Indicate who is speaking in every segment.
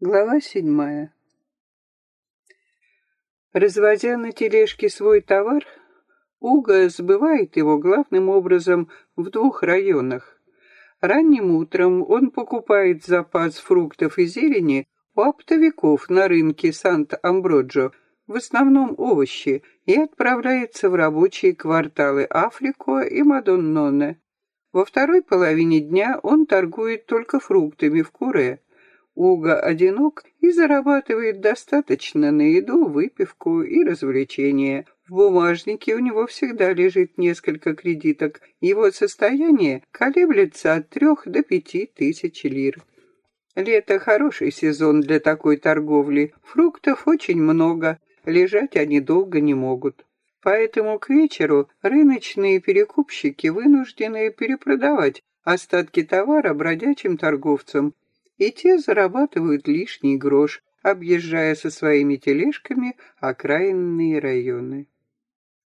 Speaker 1: Глава седьмая. Развозя на тележке свой товар, Уга сбывает его главным образом в двух районах. Ранним утром он покупает запас фруктов и зелени у оптовиков на рынке Сант-Амброджо, в основном овощи, и отправляется в рабочие кварталы Африко и Мадонноне. Во второй половине дня он торгует только фруктами в Куре. Уга одинок и зарабатывает достаточно на еду, выпивку и развлечения. В бумажнике у него всегда лежит несколько кредиток. Его состояние колеблется от трех до пяти тысяч лир. Лето – хороший сезон для такой торговли. Фруктов очень много, лежать они долго не могут. Поэтому к вечеру рыночные перекупщики вынуждены перепродавать остатки товара бродячим торговцам и те зарабатывают лишний грош, объезжая со своими тележками окраинные районы.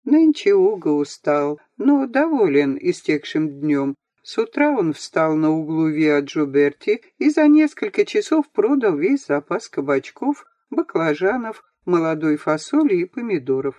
Speaker 1: Нынче Уго устал, но доволен истекшим днем. С утра он встал на углу Виа Джуберти и за несколько часов продал весь запас кабачков, баклажанов, молодой фасоли и помидоров.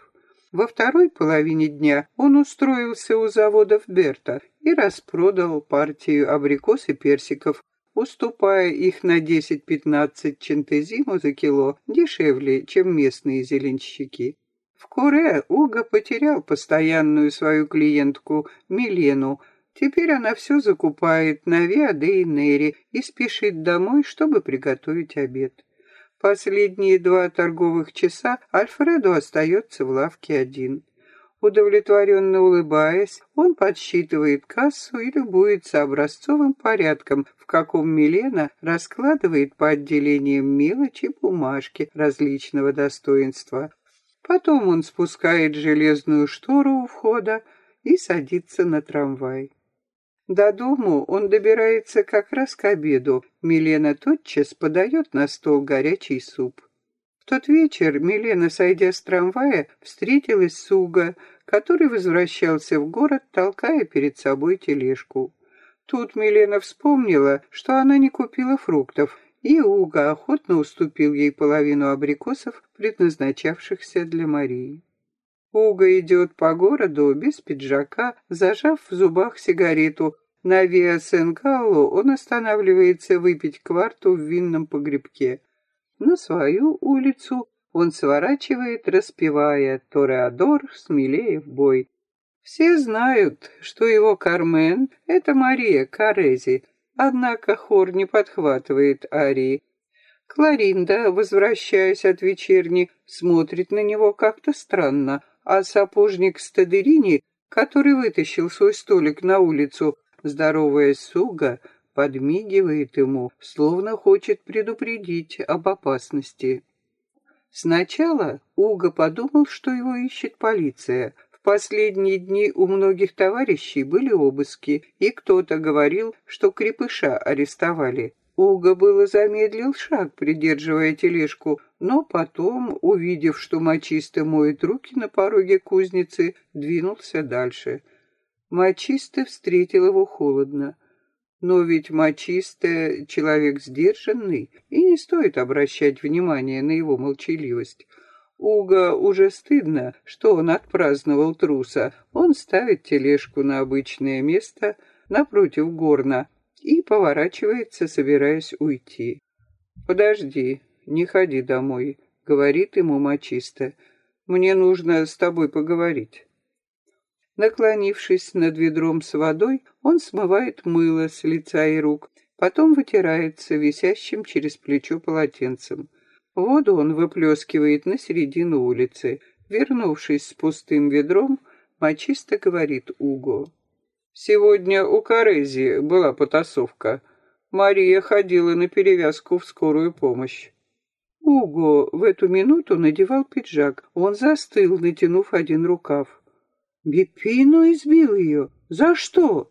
Speaker 1: Во второй половине дня он устроился у заводов Берта и распродал партию абрикос и персиков, уступая их на 10-15 чентезиму за кило дешевле, чем местные зеленщики. В Куре Уга потерял постоянную свою клиентку Милену. Теперь она все закупает на Виа-де-Инере и спешит домой, чтобы приготовить обед. Последние два торговых часа Альфреду остается в лавке один. Удовлетворенно улыбаясь, он подсчитывает кассу и любуется образцовым порядком, каком Милена раскладывает по отделениям мелочи бумажки различного достоинства. Потом он спускает железную штору у входа и садится на трамвай. До дому он добирается как раз к обеду. Милена тотчас подает на стол горячий суп тот вечер Милена, сойдя с трамвая, встретилась с Уго, который возвращался в город, толкая перед собой тележку. Тут Милена вспомнила, что она не купила фруктов, и Уго охотно уступил ей половину абрикосов, предназначавшихся для Марии. Уго идет по городу без пиджака, зажав в зубах сигарету. На Виа Сен-Галло он останавливается выпить кварту в винном погребке. На свою улицу он сворачивает, распевая «Тореадор, смелее в бой». Все знают, что его Кармен — это Мария Карези, однако хор не подхватывает арии. Кларинда, возвращаясь от вечерни, смотрит на него как-то странно, а сапожник Стадерини, который вытащил свой столик на улицу, здороваясь с Уго, подмигивает ему, словно хочет предупредить об опасности. Сначала Уго подумал, что его ищет полиция. Последние дни у многих товарищей были обыски, и кто-то говорил, что крепыша арестовали. Уго было замедлил шаг, придерживая тележку, но потом, увидев, что мочисто моет руки на пороге кузницы, двинулся дальше. Мочисто встретил его холодно. Но ведь мочистый человек сдержанный, и не стоит обращать внимание на его молчаливость. Уга уже стыдно, что он отпраздновал труса. Он ставит тележку на обычное место напротив горна и поворачивается, собираясь уйти. «Подожди, не ходи домой», — говорит ему мочисто. «Мне нужно с тобой поговорить». Наклонившись над ведром с водой, он смывает мыло с лица и рук, потом вытирается висящим через плечо полотенцем. Воду он выплескивает на середину улицы. Вернувшись с пустым ведром, мочисто говорит Уго. «Сегодня у Карези была потасовка. Мария ходила на перевязку в скорую помощь. Уго в эту минуту надевал пиджак. Он застыл, натянув один рукав. Бипину избил ее. За что?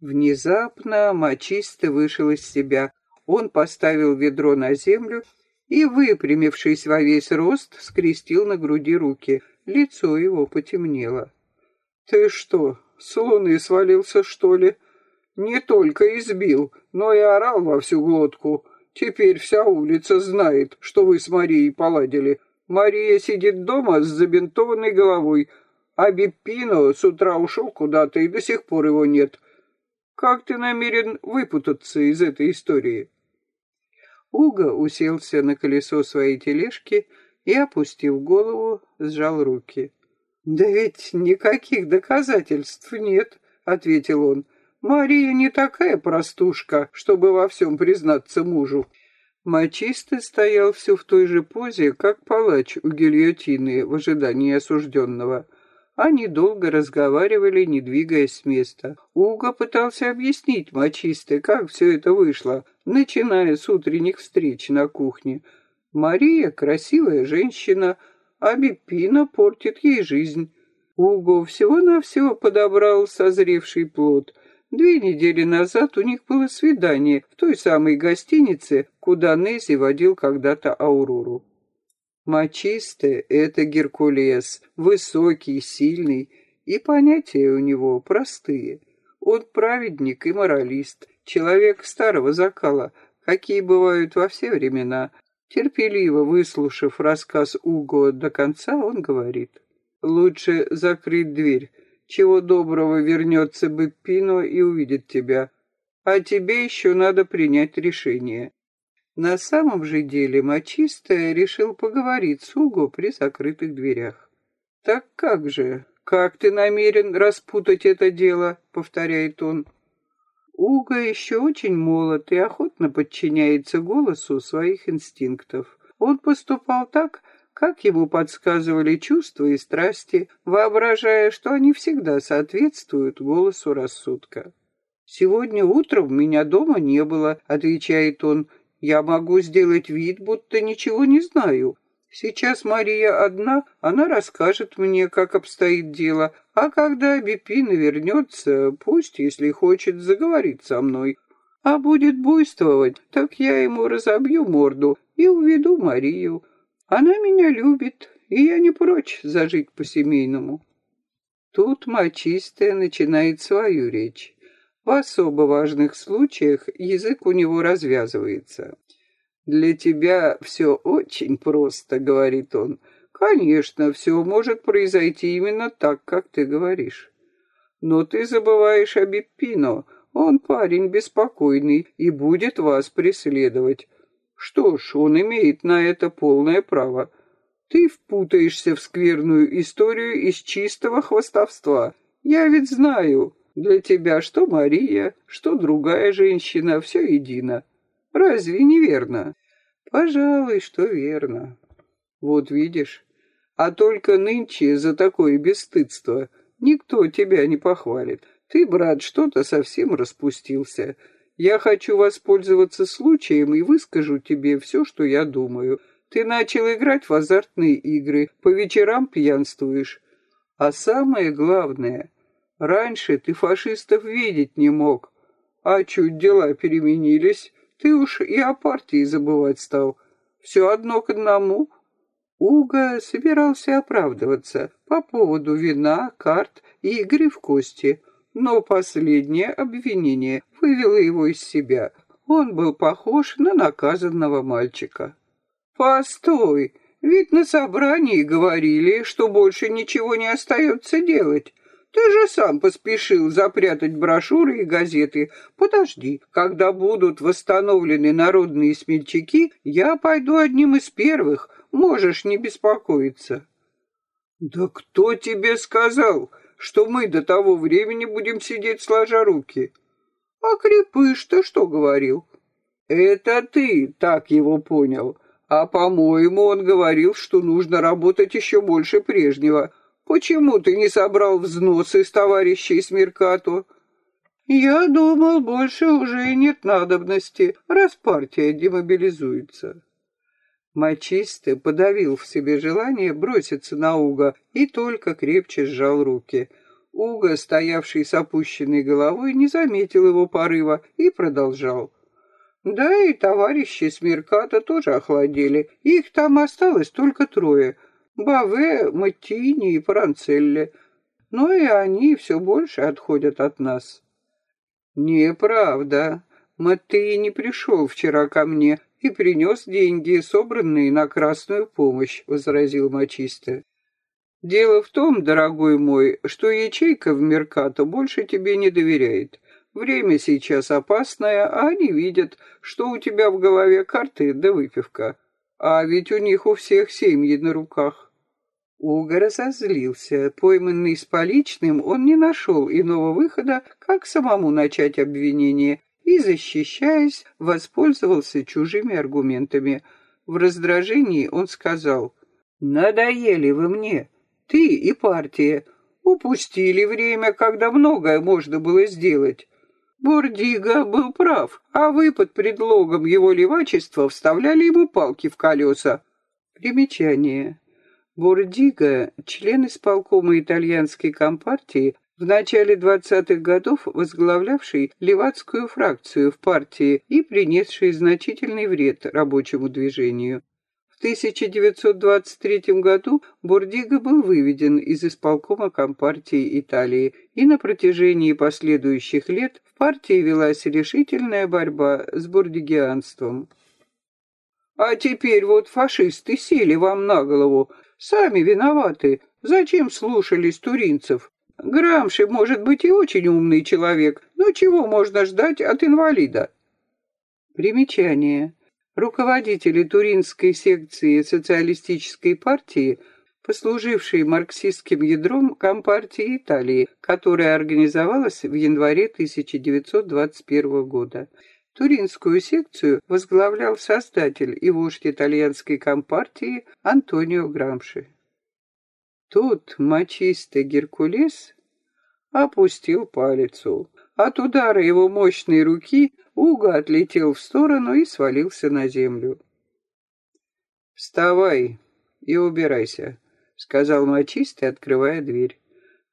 Speaker 1: Внезапно мочисто вышел из себя. Он поставил ведро на землю и, выпрямившись во весь рост, скрестил на груди руки. Лицо его потемнело. «Ты что, с луны свалился, что ли? Не только избил, но и орал во всю глотку. Теперь вся улица знает, что вы с Марией поладили. Мария сидит дома с забинтованной головой, а Биппино с утра ушел куда-то, и до сих пор его нет. Как ты намерен выпутаться из этой истории?» Уго уселся на колесо своей тележки и, опустив голову, сжал руки. «Да ведь никаких доказательств нет», — ответил он. «Мария не такая простушка, чтобы во всем признаться мужу». Мачисто стоял все в той же позе, как палач у гильотины в ожидании осужденного. Они долго разговаривали, не двигаясь с места. Уго пытался объяснить Мачисте, как все это вышло, начиная с утренних встреч на кухне. Мария — красивая женщина, а Биппина портит ей жизнь. Уго всего-навсего подобрал созревший плод — Две недели назад у них было свидание в той самой гостинице, куда Нези водил когда-то Аурору. Мачисте — это Геркулес, высокий, сильный, и понятия у него простые. Он праведник и моралист, человек старого закала, какие бывают во все времена. Терпеливо выслушав рассказ Уго до конца, он говорит, «Лучше закрыть дверь, чего доброго вернется бы Пино и увидит тебя. А тебе еще надо принять решение. На самом же деле Мачистая решил поговорить с Уго при закрытых дверях. «Так как же? Как ты намерен распутать это дело?» — повторяет он. Уго еще очень молод и охотно подчиняется голосу своих инстинктов. Он поступал так, как ему подсказывали чувства и страсти, воображая, что они всегда соответствуют голосу рассудка. «Сегодня утром меня дома не было», — отвечает он. «Я могу сделать вид, будто ничего не знаю. Сейчас Мария одна, она расскажет мне, как обстоит дело, а когда Бипина вернется, пусть, если хочет, заговорит со мной. А будет буйствовать, так я ему разобью морду и уведу Марию». Она меня любит, и я не прочь зажить по-семейному. Тут мачистая начинает свою речь. В особо важных случаях язык у него развязывается. «Для тебя все очень просто», — говорит он. «Конечно, все может произойти именно так, как ты говоришь. Но ты забываешь о Биппино. Он парень беспокойный и будет вас преследовать. Что ж, он имеет на это полное право. Ты впутаешься в скверную историю из чистого хвостовства. Я ведь знаю, для тебя что Мария, что другая женщина, все едино. Разве не верно? Пожалуй, что верно. Вот видишь, а только нынче за такое бесстыдство никто тебя не похвалит. Ты, брат, что-то совсем распустился. Я хочу воспользоваться случаем и выскажу тебе все, что я думаю. Ты начал играть в азартные игры, по вечерам пьянствуешь. А самое главное, раньше ты фашистов видеть не мог. А чуть дела переменились, ты уж и о партии забывать стал. Все одно к одному. Уга собирался оправдываться по поводу вина, карт и игры в кости — но последнее обвинение вывело его из себя. Он был похож на наказанного мальчика. «Постой, ведь на собрании говорили, что больше ничего не остается делать. Ты же сам поспешил запрятать брошюры и газеты. Подожди, когда будут восстановлены народные смельчаки, я пойду одним из первых, можешь не беспокоиться». «Да кто тебе сказал?» что мы до того времени будем сидеть сложа руки. А Крепыш-то что говорил? Это ты так его понял. А, по-моему, он говорил, что нужно работать еще больше прежнего. Почему ты не собрал взносы с товарищей с Меркато? Я думал, больше уже нет надобности, раз партия демобилизуется. Мачисте подавил в себе желание броситься на Уга и только крепче сжал руки. Уга, стоявший с опущенной головой, не заметил его порыва и продолжал. Да и товарищи с Мерката тоже охладели. Их там осталось только трое. Баве, Маттини и Францелли. Но и они все больше отходят от нас. Неправда. Матвей не пришел вчера ко мне и принес деньги, собранные на красную помощь», — возразил Мачисто. «Дело в том, дорогой мой, что ячейка в Меркато больше тебе не доверяет. Время сейчас опасное, а они видят, что у тебя в голове карты да выпивка. А ведь у них у всех семьи на руках». Уго разозлился. Пойманный с поличным, он не нашел иного выхода, как самому начать обвинение, и, защищаясь, воспользовался чужими аргументами. В раздражении он сказал, «Надоели вы мне, ты и партия. Упустили время, когда многое можно было сделать. Бурдига был прав, а вы под предлогом его левачества вставляли ему палки в колеса». Примечание. Бурдига, член исполкома итальянской компартии, в начале 20-х годов возглавлявший левацкую фракцию в партии и принесший значительный вред рабочему движению. В 1923 году Бурдига был выведен из исполкома Компартии Италии, и на протяжении последующих лет в партии велась решительная борьба с бурдигианством. «А теперь вот фашисты сели вам на голову. Сами виноваты. Зачем слушались туринцев? Грамши, может быть, и очень умный человек, но чего можно ждать от инвалида? Примечание. Руководители Туринской секции социалистической партии, послужившие марксистским ядром Компартии Италии, которая организовалась в январе 1921 года. Туринскую секцию возглавлял создатель и вождь итальянской компартии Антонио Грамши. Тут мочистый Геркулес опустил палицу. От удара его мощной руки Уга отлетел в сторону и свалился на землю. «Вставай и убирайся», — сказал мочистый, открывая дверь.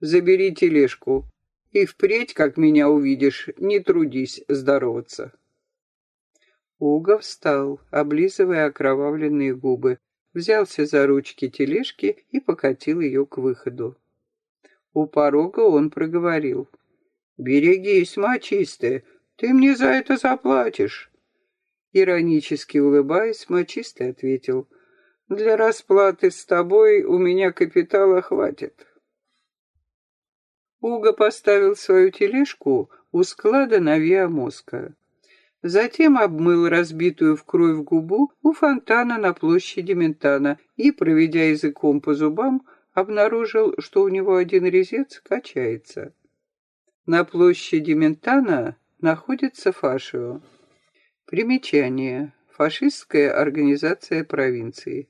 Speaker 1: «Забери тележку и впредь, как меня увидишь, не трудись здороваться». Уга встал, облизывая окровавленные губы взялся за ручки тележки и покатил ее к выходу. У порога он проговорил. «Берегись, мочистая, ты мне за это заплатишь». Иронически улыбаясь, мочистый ответил. «Для расплаты с тобой у меня капитала хватит». Уго поставил свою тележку у склада на Виамоска. Затем обмыл разбитую в кровь губу у фонтана на площади Ментана и, проведя языком по зубам, обнаружил, что у него один резец качается. На площади Ментана находится Фашио. Примечание. Фашистская организация провинции.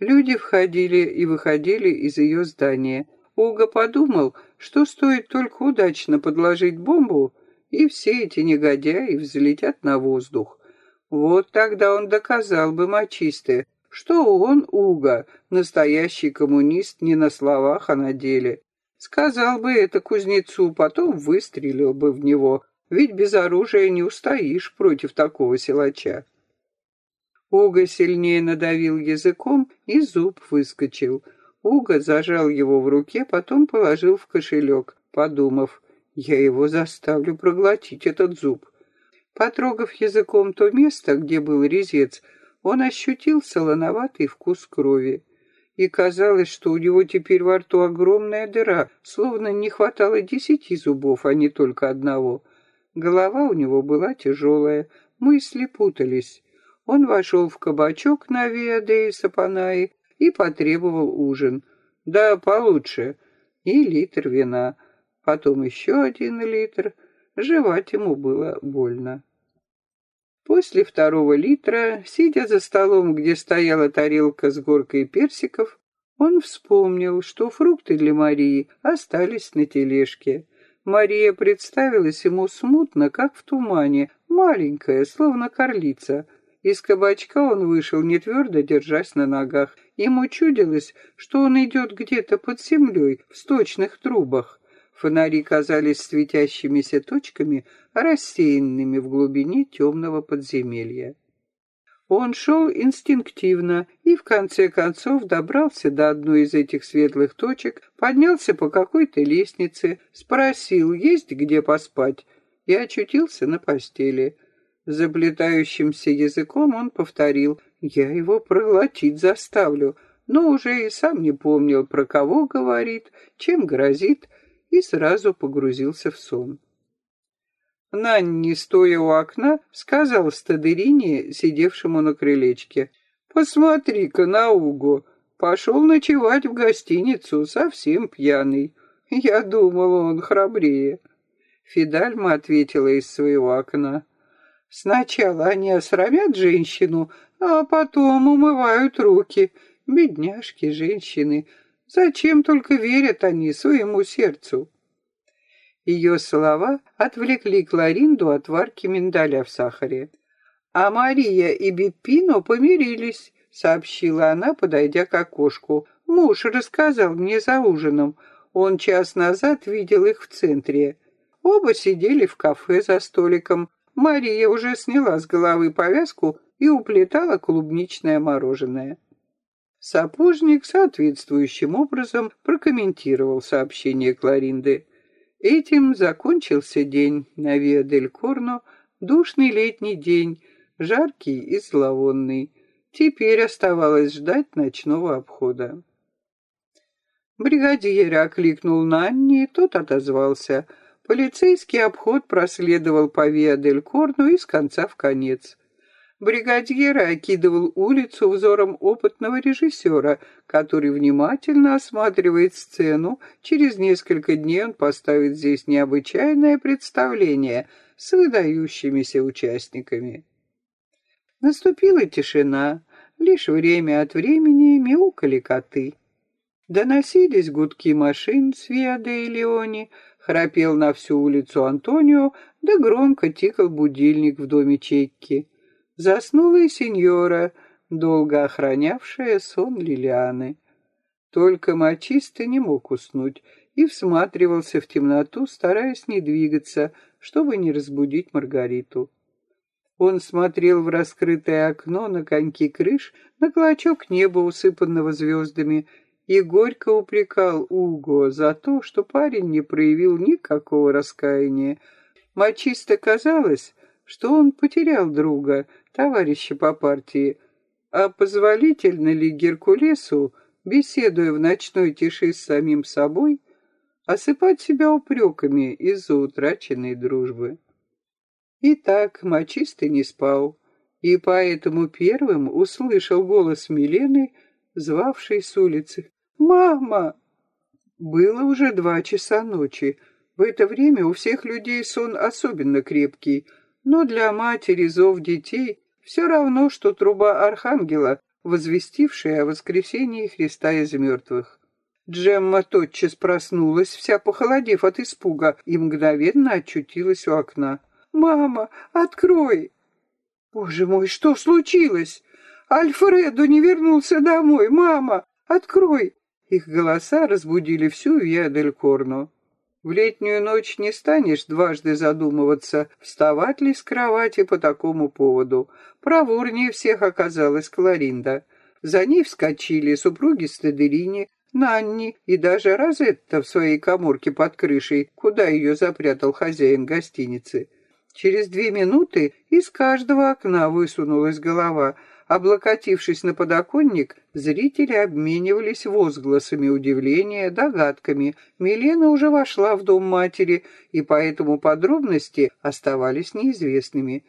Speaker 1: Люди входили и выходили из ее здания. Уго подумал, что стоит только удачно подложить бомбу, и все эти негодяи взлетят на воздух. Вот тогда он доказал бы мочисты, что он, Уга, настоящий коммунист не на словах, а на деле. Сказал бы это кузнецу, потом выстрелил бы в него, ведь без оружия не устоишь против такого силача. Уга сильнее надавил языком, и зуб выскочил. Уга зажал его в руке, потом положил в кошелек, подумав, я его заставлю проглотить этот зуб. Потрогав языком то место, где был резец, он ощутил солоноватый вкус крови. И казалось, что у него теперь во рту огромная дыра, словно не хватало десяти зубов, а не только одного. Голова у него была тяжелая, мысли путались. Он вошел в кабачок на Виадеи Сапанаи и потребовал ужин. Да, получше. И литр вина потом еще один литр. Жевать ему было больно. После второго литра, сидя за столом, где стояла тарелка с горкой персиков, он вспомнил, что фрукты для Марии остались на тележке. Мария представилась ему смутно, как в тумане, маленькая, словно корлица. Из кабачка он вышел, не твердо держась на ногах. Ему чудилось, что он идет где-то под землей, в сточных трубах. Фонари казались светящимися точками, рассеянными в глубине темного подземелья. Он шел инстинктивно и в конце концов добрался до одной из этих светлых точек, поднялся по какой-то лестнице, спросил, есть где поспать. и очутился на постели. Заплетающимся языком он повторил «Я его проглотить заставлю», но уже и сам не помнил, про кого говорит, чем грозит, и сразу погрузился в сон. Нанни, стоя у окна, сказал Стадерине, сидевшему на крылечке, «Посмотри-ка на Уго, пошел ночевать в гостиницу, совсем пьяный. Я думала, он храбрее». Фидальма ответила из своего окна, «Сначала они осрамят женщину, а потом умывают руки. Бедняжки женщины, зачем только верят они своему сердцу?» Ее слова отвлекли Кларинду от варки миндаля в сахаре. «А Мария и Биппино помирились», — сообщила она, подойдя к окошку. «Муж рассказал мне за ужином. Он час назад видел их в центре. Оба сидели в кафе за столиком. Мария уже сняла с головы повязку и уплетала клубничное мороженое. Сапожник соответствующим образом прокомментировал сообщение Кларинды. Этим закончился день на Виа-дель-Корно, душный летний день, жаркий и зловонный. Теперь оставалось ждать ночного обхода. Бригадир окликнул Нанни, тот отозвался. Полицейский обход проследовал по Виа-дель-Корно из конца в конец. Бригадьер окидывал улицу взором опытного режиссера, который внимательно осматривает сцену. Через несколько дней он поставит здесь необычайное представление с выдающимися участниками. Наступила тишина, лишь время от времени мяукали коты. Доносились гудки машин с Виа и Леони, храпел на всю улицу Антонио, да громко тикал будильник в доме Чекки. Заснула и сеньора, долго охранявшая сон Лилианы. Только мочисто не мог уснуть и всматривался в темноту, стараясь не двигаться, чтобы не разбудить Маргариту. Он смотрел в раскрытое окно на коньки крыш, на клочок неба, усыпанного звездами, и горько упрекал Уго за то, что парень не проявил никакого раскаяния. Мачисто казалось, что он потерял друга, товарища по партии, а позволительно ли Геркулесу, беседуя в ночной тиши с самим собой, осыпать себя упреками из-за утраченной дружбы? Итак, мочистый не спал, и поэтому первым услышал голос Милены, звавшей с улицы. «Мама!» Было уже два часа ночи. В это время у всех людей сон особенно крепкий — но для матери зов детей все равно, что труба архангела, возвестившая о воскресении Христа из мертвых. Джемма тотчас проснулась, вся похолодев от испуга, и мгновенно очутилась у окна. «Мама, открой!» «Боже мой, что случилось? Альфредо не вернулся домой! Мама, открой!» Их голоса разбудили всю Виа-дель-Корно. В летнюю ночь не станешь дважды задумываться, вставать ли с кровати по такому поводу. Проворнее всех оказалась Кларинда. За ней вскочили супруги Стадерини, Нанни и даже Розетта в своей коморке под крышей, куда ее запрятал хозяин гостиницы. Через две минуты из каждого окна высунулась голова — Облокотившись на подоконник, зрители обменивались возгласами удивления, догадками. Милена уже вошла в дом матери, и поэтому подробности оставались неизвестными.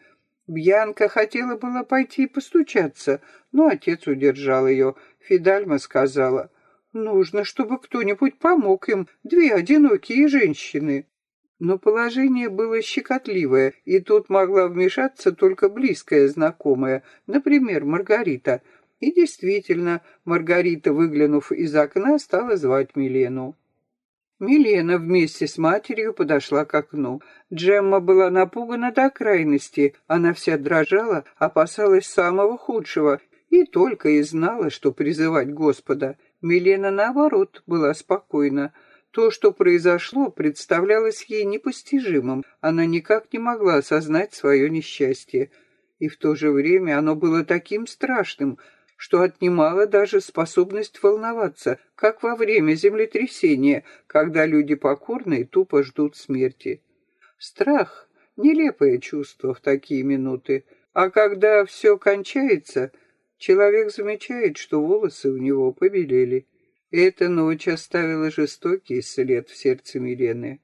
Speaker 1: Бьянка хотела было пойти постучаться, но отец удержал ее. Фидальма сказала, «Нужно, чтобы кто-нибудь помог им, две одинокие женщины». Но положение было щекотливое, и тут могла вмешаться только близкая знакомая, например, Маргарита. И действительно, Маргарита, выглянув из окна, стала звать Милену. Милена вместе с матерью подошла к окну. Джемма была напугана до крайности. Она вся дрожала, опасалась самого худшего и только и знала, что призывать Господа. Милена, наоборот, была спокойна. То, что произошло, представлялось ей непостижимым. Она никак не могла осознать свое несчастье. И в то же время оно было таким страшным, что отнимало даже способность волноваться, как во время землетрясения, когда люди покорные тупо ждут смерти. Страх Нелепое чувство в такие минуты. А когда все кончается, человек замечает, что волосы у него побелели. Эта ночь оставила жестокий след в сердце Милены.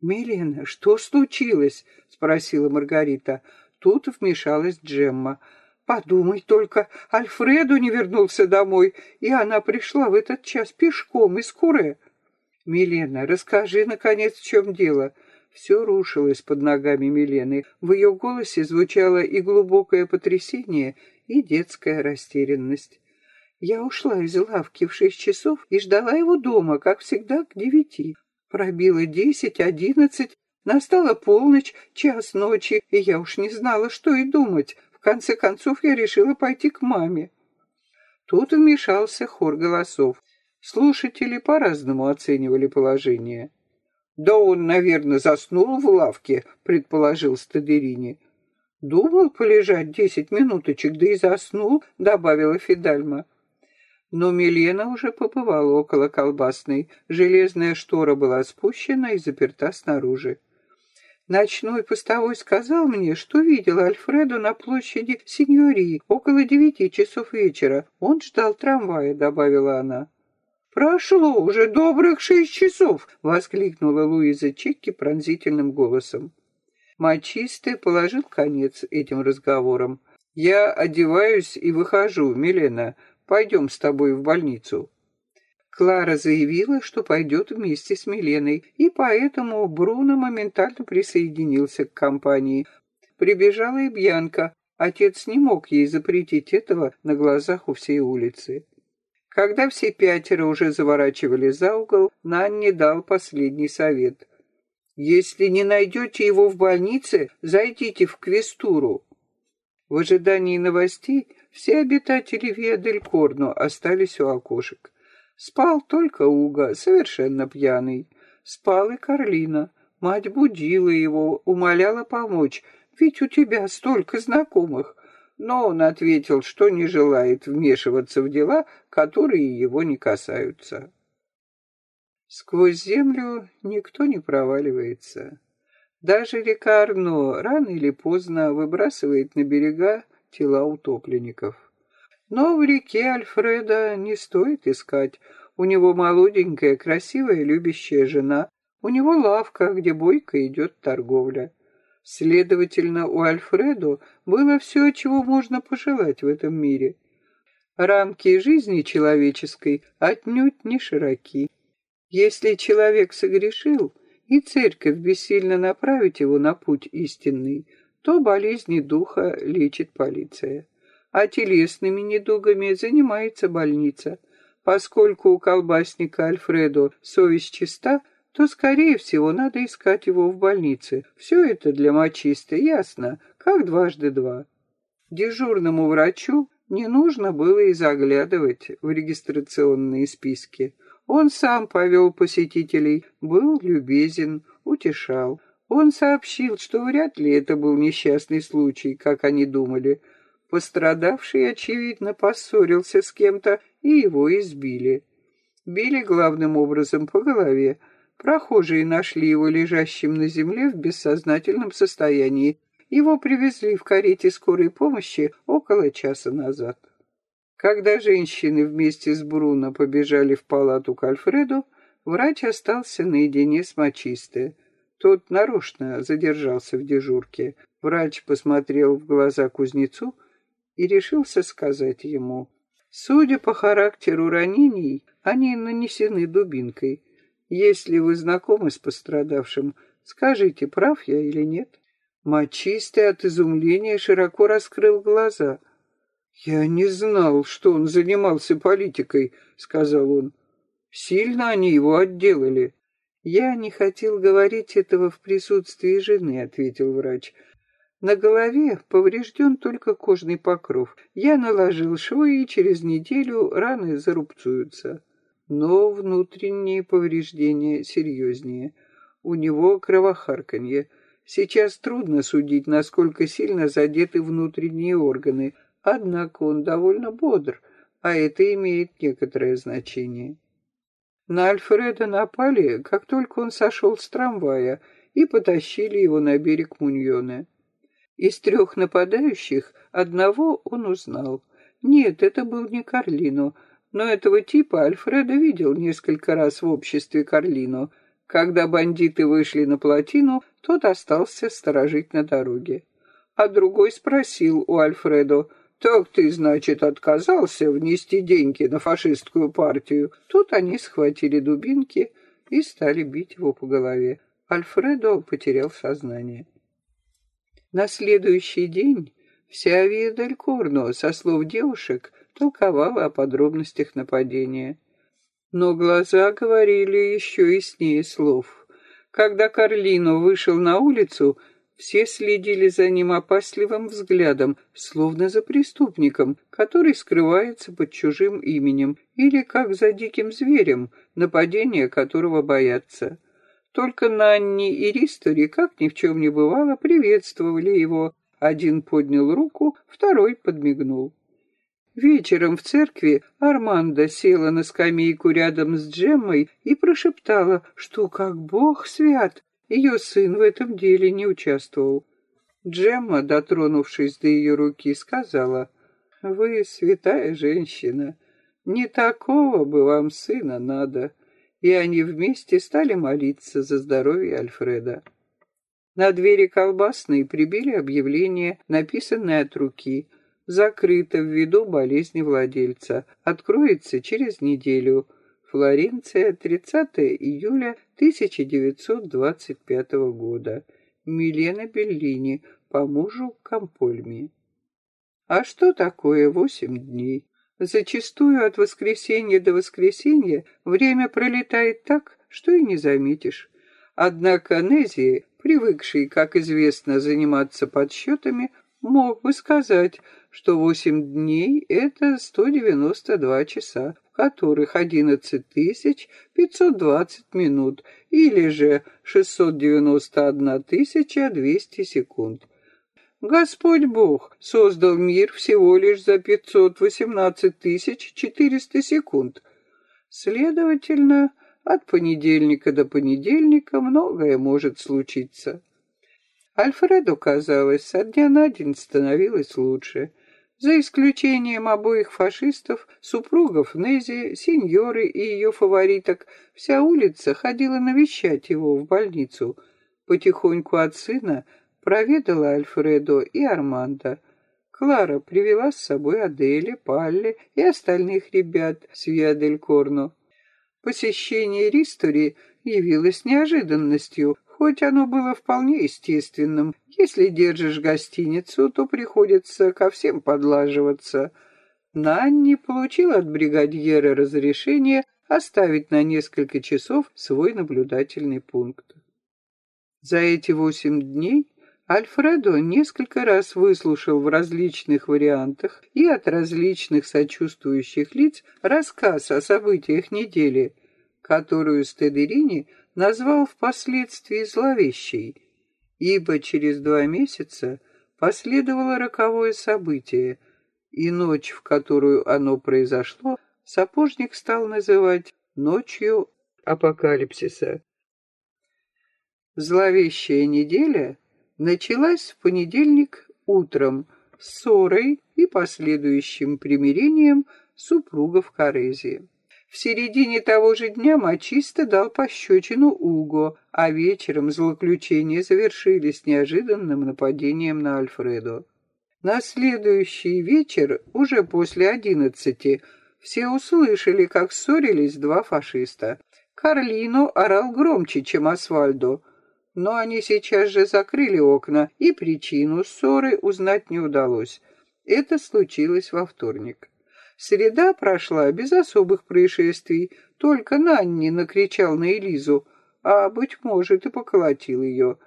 Speaker 1: «Милена, что случилось?» — спросила Маргарита. Тут вмешалась Джемма. «Подумай только, Альфреду не вернулся домой, и она пришла в этот час пешком из Куре». «Милена, расскажи, наконец, в чем дело?» Все рушилось под ногами Милены. В ее голосе звучало и глубокое потрясение, и детская растерянность. Я ушла из лавки в шесть часов и ждала его дома, как всегда, к девяти. Пробило десять, одиннадцать, настала полночь, час ночи, и я уж не знала, что и думать. В конце концов я решила пойти к маме. Тут вмешался хор голосов. Слушатели по-разному оценивали положение. «Да он, наверное, заснул в лавке», — предположил Стадерини. «Думал полежать десять минуточек, да и заснул», — добавила Фидальма. Но Милена уже побывала около колбасной. Железная штора была спущена и заперта снаружи. Ночной постовой сказал мне, что видел Альфреду на площади Синьории около девяти часов вечера. Он ждал трамвая, добавила она. «Прошло уже добрых шесть часов!» — воскликнула Луиза Чекки пронзительным голосом. Мачисте положил конец этим разговорам. «Я одеваюсь и выхожу, Милена. Пойдем с тобой в больницу». Клара заявила, что пойдет вместе с Миленой, и поэтому Бруно моментально присоединился к компании. Прибежала и Бьянка. Отец не мог ей запретить этого на глазах у всей улицы. Когда все пятеро уже заворачивали за угол, Нанни дал последний совет. «Если не найдете его в больнице, зайдите в Квестуру». В ожидании новостей все обитатели Виа-дель-Корно остались у окошек. Спал только Уга, совершенно пьяный. Спал и Карлина. Мать будила его, умоляла помочь, ведь у тебя столько знакомых. Но он ответил, что не желает вмешиваться в дела, которые его не касаются. Сквозь землю никто не проваливается. Даже река Арно рано или поздно выбрасывает на берега тела утопленников. Но в реке Альфреда не стоит искать. У него молоденькая, красивая, любящая жена. У него лавка, где бойко идет торговля. Следовательно, у Альфредо было все, чего можно пожелать в этом мире. Рамки жизни человеческой отнюдь не широки. Если человек согрешил, и церковь бессильно направить его на путь истинный, то болезни духа лечит полиция, а телесными недугами занимается больница. Поскольку у колбасника Альфредо совесть чиста, то, скорее всего, надо искать его в больнице. Все это для мочисты ясно, как дважды два. Дежурному врачу не нужно было и заглядывать в регистрационные списки. Он сам повел посетителей, был любезен, утешал. Он сообщил, что вряд ли это был несчастный случай, как они думали. Пострадавший, очевидно, поссорился с кем-то, и его избили. Били главным образом по голове. Прохожие нашли его лежащим на земле в бессознательном состоянии. Его привезли в карете скорой помощи около часа назад. Когда женщины вместе с Бруно побежали в палату к Альфреду, врач остался наедине с Мачистой. Тот нарочно задержался в дежурке. Врач посмотрел в глаза кузнецу и решился сказать ему, «Судя по характеру ранений, они нанесены дубинкой. Если вы знакомы с пострадавшим, скажите, прав я или нет?» Мочистый от изумления широко раскрыл глаза. «Я не знал, что он занимался политикой», — сказал он. «Сильно они его отделали». «Я не хотел говорить этого в присутствии жены», — ответил врач. «На голове поврежден только кожный покров. Я наложил швы, и через неделю раны зарубцуются. Но внутренние повреждения серьезнее. У него кровохарканье. Сейчас трудно судить, насколько сильно задеты внутренние органы, однако он довольно бодр, а это имеет некоторое значение». На Альфреда напали, как только он сошел с трамвая, и потащили его на берег Муньоне. Из трех нападающих одного он узнал. Нет, это был не Карлино, но этого типа Альфреда видел несколько раз в обществе Карлино. Когда бандиты вышли на плотину, тот остался сторожить на дороге. А другой спросил у Альфредо, «Так ты, значит, отказался внести деньги на фашистскую партию?» Тут они схватили дубинки и стали бить его по голове. Альфредо потерял сознание. На следующий день вся Авиа Дель Корно, со слов девушек, толковала о подробностях нападения. Но глаза говорили еще яснее слов. Когда Карлино вышел на улицу, все следили за ним опасливым взглядом, словно за преступником, который скрывается под чужим именем, или как за диким зверем, нападение которого боятся. Только Нанни и Ристори, как ни в чем не бывало, приветствовали его. Один поднял руку, второй подмигнул. Вечером в церкви Арманда села на скамейку рядом с Джеммой и прошептала, что, как бог свят, ее сын в этом деле не участвовал. Джемма, дотронувшись до ее руки, сказала, «Вы святая женщина, не такого бы вам сына надо» и они вместе стали молиться за здоровье Альфреда. На двери колбасной прибили объявление, написанное от руки, закрыто ввиду болезни владельца, откроется через неделю. Флоренция, 30 июля 1925 года. Милена Беллини, по мужу Кампольми. А что такое восемь дней? Зачастую от воскресенья до воскресенья время пролетает так, что и не заметишь. Однако Нези, привыкший, как известно, заниматься подсчетами, мог бы сказать, что восемь дней — это 192 часа, которых 11 520 минут, или же 691 200 секунд. Господь Бог создал мир всего лишь за 518 тысяч 400 секунд. Следовательно, от понедельника до понедельника многое может случиться. Альфреду казалось, со дня на день становилось лучше. За исключением обоих фашистов, супругов Нези, сеньоры и ее фавориток, вся улица ходила навещать его в больницу. Потихоньку от сына проведала Альфредо и Армандо. Клара привела с собой Адели, Палли и остальных ребят с Виадель Корно. Посещение Ристори явилось неожиданностью, хоть оно было вполне естественным. Если держишь гостиницу, то приходится ко всем подлаживаться. Нанни получил от бригадьера разрешение оставить на несколько часов свой наблюдательный пункт. За эти восемь дней Альфредо несколько раз выслушал в различных вариантах и от различных сочувствующих лиц рассказ о событиях недели, которую Стедерини назвал впоследствии зловещей, ибо через два месяца последовало роковое событие, и ночь, в которую оно произошло, сапожник стал называть «ночью апокалипсиса». Зловещая неделя — началась в понедельник утром ссорой и последующим примирением супругов Корези. В середине того же дня Мачисто дал пощечину Уго, а вечером злоключения завершились неожиданным нападением на Альфредо. На следующий вечер, уже после одиннадцати, все услышали, как ссорились два фашиста. Карлино орал громче, чем Асфальдо, но они сейчас же закрыли окна, и причину ссоры узнать не удалось. Это случилось во вторник. Среда прошла без особых происшествий, только Нанни накричал на Элизу, а, быть может, и поколотил ее.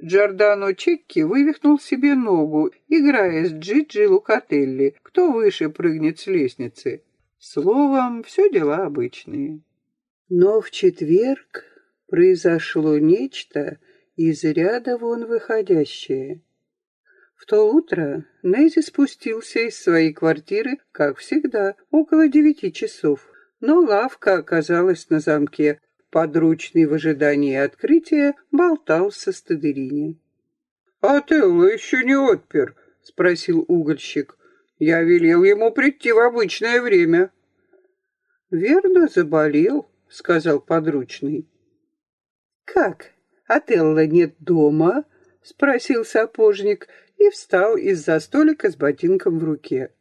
Speaker 1: Джордано Чекки вывихнул себе ногу, играя с Джиджи Лукателли, кто выше прыгнет с лестницы. Словом, все дела обычные. Но в четверг произошло нечто из ряда вон выходящее. В то утро Нейзи спустился из своей квартиры, как всегда, около девяти часов. Но лавка оказалась на замке. подручный в ожидании открытия, болтал со стадерине. «А Телла еще не отпер?» — спросил угольщик. «Я велел ему прийти в обычное время». «Верно, заболел», — сказал подручный. «Как? Отелла нет дома?» — спросил сапожник и встал из-за столика с ботинком в руке.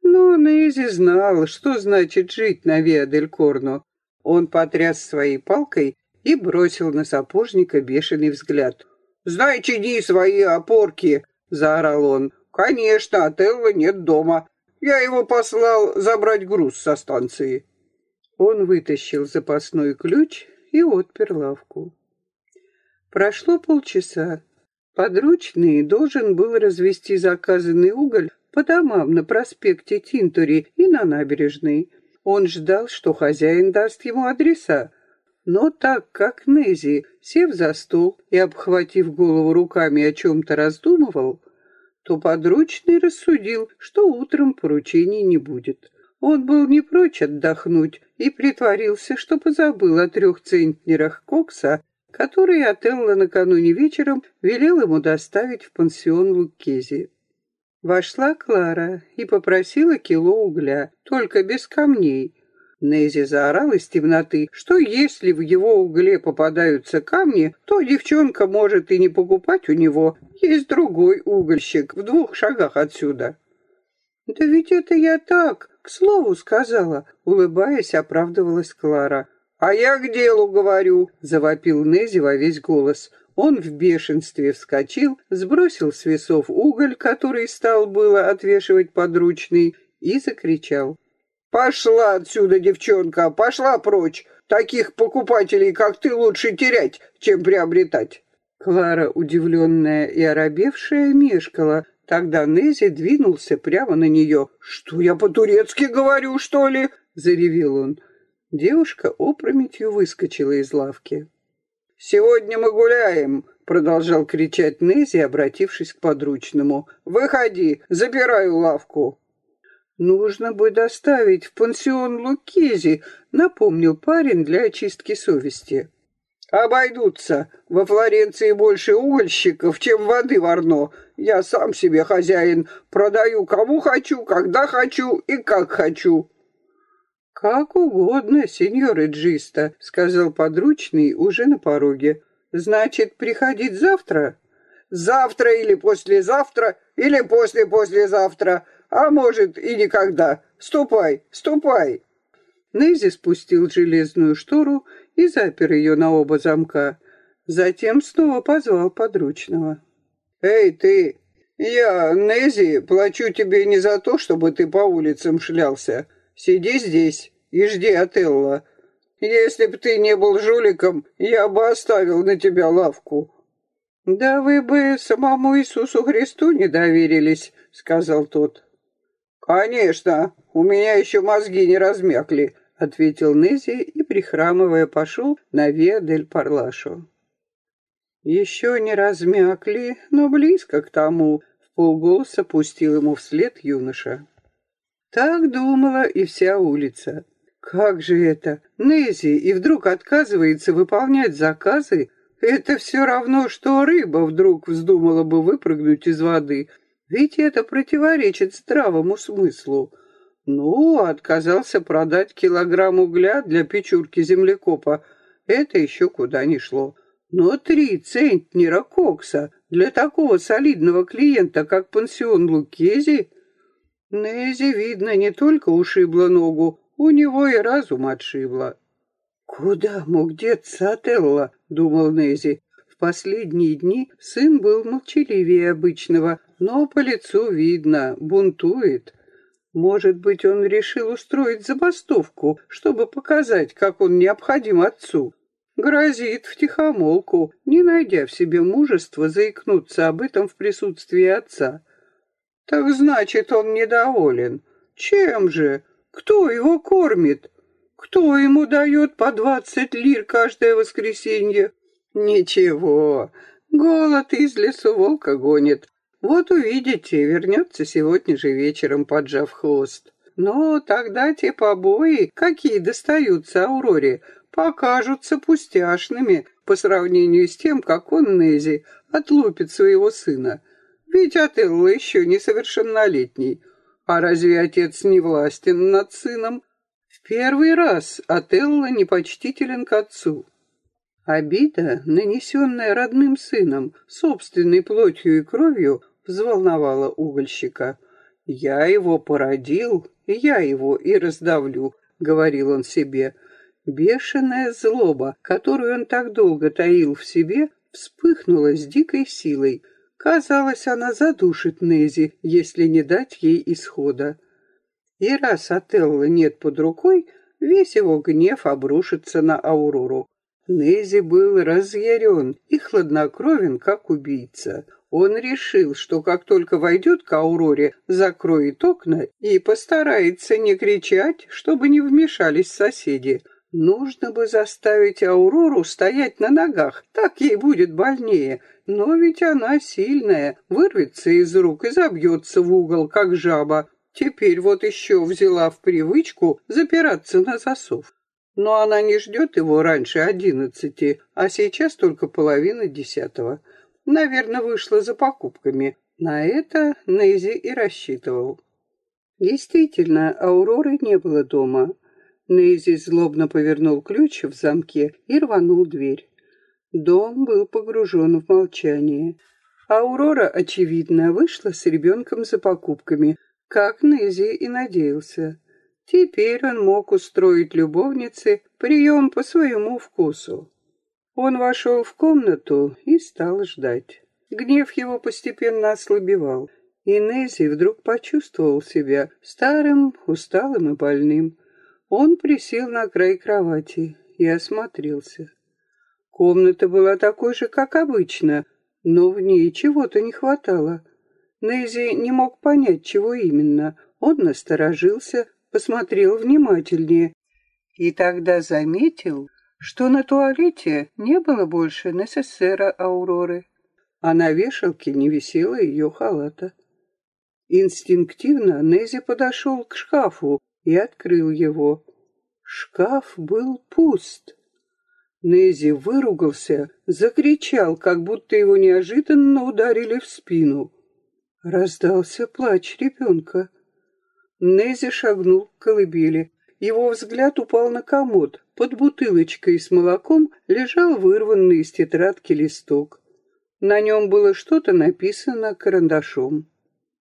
Speaker 1: Но Нейзи знал, что значит жить на Виадель-Корно. Он потряс своей палкой и бросил на сапожника бешеный взгляд. «Знай, чини свои опорки!» — заорал он. «Конечно, Отелла нет дома. Я его послал забрать груз со станции». Он вытащил запасной ключ и отпер лавку. Прошло полчаса. Подручный должен был развести заказанный уголь по домам на проспекте Тинтури и на набережной. Он ждал, что хозяин даст ему адреса. Но так как Нези, сев за стол и обхватив голову руками о чем-то раздумывал, то подручный рассудил, что утром поручений не будет. Он был не прочь отдохнуть и притворился, что позабыл о трех центнерах кокса, которые Отелло накануне вечером велел ему доставить в пансион Луккези. Вошла Клара и попросила кило угля, только без камней, Нези заорал из темноты, что если в его угле попадаются камни, то девчонка может и не покупать у него. Есть другой угольщик в двух шагах отсюда. «Да ведь это я так, к слову сказала», — улыбаясь, оправдывалась Клара. «А я к делу говорю», — завопил Нези во весь голос. Он в бешенстве вскочил, сбросил с весов уголь, который стал было отвешивать подручный, и закричал. «Пошла отсюда, девчонка, пошла прочь! Таких покупателей, как ты, лучше терять, чем приобретать!» Клара, удивленная и оробевшая, мешкала. Тогда Нези двинулся прямо на нее. «Что я по-турецки говорю, что ли?» — заревел он. Девушка опрометью выскочила из лавки. «Сегодня мы гуляем!» — продолжал кричать Нези, обратившись к подручному. «Выходи, запираю лавку!» «Нужно бы доставить в пансион Лукизи», — напомнил парень для очистки совести. «Обойдутся. Во Флоренции больше угольщиков, чем воды в Арно. Я сам себе хозяин. Продаю кому хочу, когда хочу и как хочу». «Как угодно, сеньор Эджиста», — сказал подручный уже на пороге. «Значит, приходить завтра?» «Завтра или послезавтра, или после-послезавтра а может и никогда. Ступай, ступай!» Нейзи спустил железную штору и запер ее на оба замка. Затем снова позвал подручного. «Эй, ты! Я, Нези, плачу тебе не за то, чтобы ты по улицам шлялся. Сиди здесь и жди Отелла. Если б ты не был жуликом, я бы оставил на тебя лавку». «Да вы бы самому Иисусу Христу не доверились», — сказал тот. «Конечно, у меня еще мозги не размякли», — ответил Нези и, прихрамывая, пошел на Виа-дель-Парлашо. «Еще не размякли, но близко к тому», — в полголоса пустил ему вслед юноша. Так думала и вся улица. Как же это? Нези и вдруг отказывается выполнять заказы? Это все равно, что рыба вдруг вздумала бы выпрыгнуть из воды, ведь это противоречит здравому смыслу. Ну, отказался продать килограмм угля для печурки землекопа. Это еще куда ни шло. Но три центнера кокса для такого солидного клиента, как пансион Лукези... Нези, видно, не только ушибла ногу, у него и разум отшибло. «Куда мог деться Отелло?» — думал Нези последние дни сын был молчаливее обычного, но по лицу видно, бунтует. Может быть, он решил устроить забастовку, чтобы показать, как он необходим отцу. Грозит втихомолку, не найдя в себе мужества заикнуться об этом в присутствии отца. Так значит, он недоволен. Чем же? Кто его кормит? Кто ему дает по двадцать лир каждое воскресенье? Ничего, голод из лесу волка гонит. Вот увидите, вернется сегодня же вечером, поджав хвост. Но тогда те побои, какие достаются Ауроре, покажутся пустяшными по сравнению с тем, как он, Нези, отлупит своего сына. Ведь Отелло еще несовершеннолетний. А разве отец не властен над сыном? В первый раз Отелло непочтителен к отцу. Обида, нанесенная родным сыном, собственной плотью и кровью, взволновала угольщика. «Я его породил, я его и раздавлю», — говорил он себе. Бешеная злоба, которую он так долго таил в себе, вспыхнула с дикой силой. Казалось, она задушит Нези, если не дать ей исхода. И раз Отелло нет под рукой, весь его гнев обрушится на Аурору. Нези был разъярен и хладнокровен, как убийца. Он решил, что как только войдет к Ауроре, закроет окна и постарается не кричать, чтобы не вмешались соседи. Нужно бы заставить Аурору стоять на ногах, так ей будет больнее. Но ведь она сильная, вырвется из рук и забьется в угол, как жаба. Теперь вот еще взяла в привычку запираться на засов. Но она не ждет его раньше одиннадцати, а сейчас только половина десятого. Наверное, вышла за покупками. На это Нейзи и рассчитывал. Действительно, Ауроры не было дома. Нейзи злобно повернул ключ в замке и рванул дверь. Дом был погружен в молчание. Аурора, очевидно, вышла с ребенком за покупками, как Нейзи и надеялся. Теперь он мог устроить любовнице прием по своему вкусу. Он вошел в комнату и стал ждать. Гнев его постепенно ослабевал, и Нези вдруг почувствовал себя старым, усталым и больным. Он присел на край кровати и осмотрелся. Комната была такой же, как обычно, но в ней чего-то не хватало. Нези не мог понять, чего именно. Он насторожился, посмотрел внимательнее и тогда заметил, что на туалете не было больше НССРа Ауроры, а на вешалке не висело ее халата. Инстинктивно Нези подошел к шкафу и открыл его. Шкаф был пуст. Нези выругался, закричал, как будто его неожиданно ударили в спину. Раздался плач ребенка. Нези шагнул к колыбели. Его взгляд упал на комод. Под бутылочкой с молоком лежал вырванный из тетрадки листок. На нем было что-то написано карандашом.